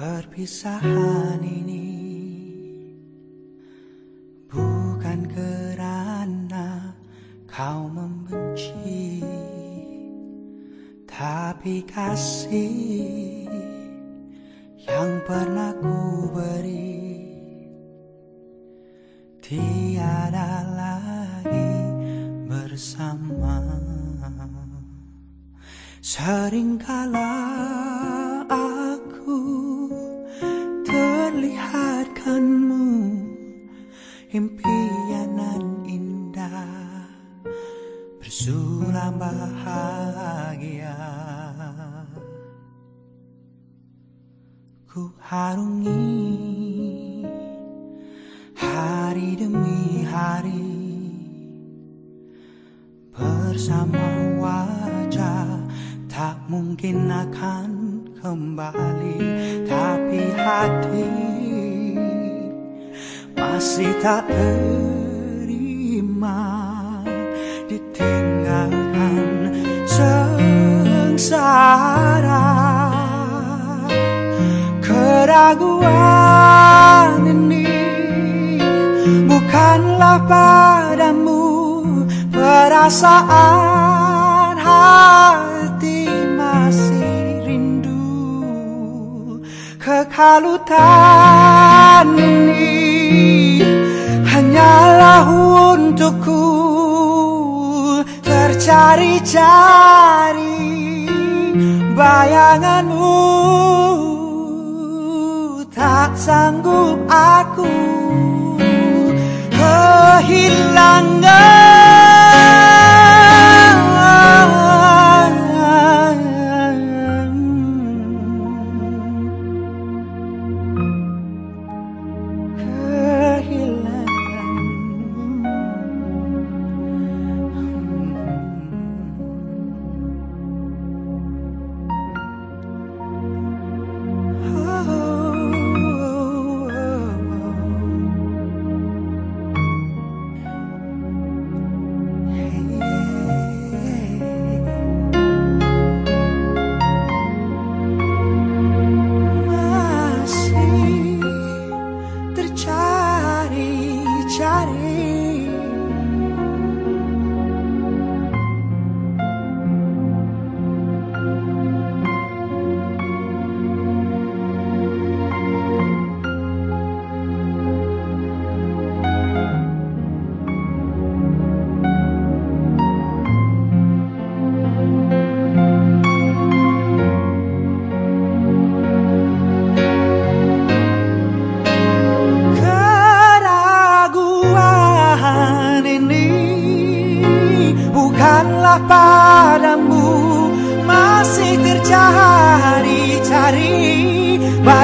Perpisahan ini bukan kerana kau membenci, tapi kasih yang pernah ku beri tiada lagi bersama. Seringkala impianan indah bersulam bahagia. Ku harungi hari demi hari bersama wajah. Tak mungkin akan kembali tapi hati masih tak terima ditinggalkan sengsara. Keraguan ini bukanlah padamu perasaan hati masih rindu. Kekalutan tercari-cari bayanganmu. Tak sanggup aku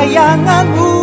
bayanganmu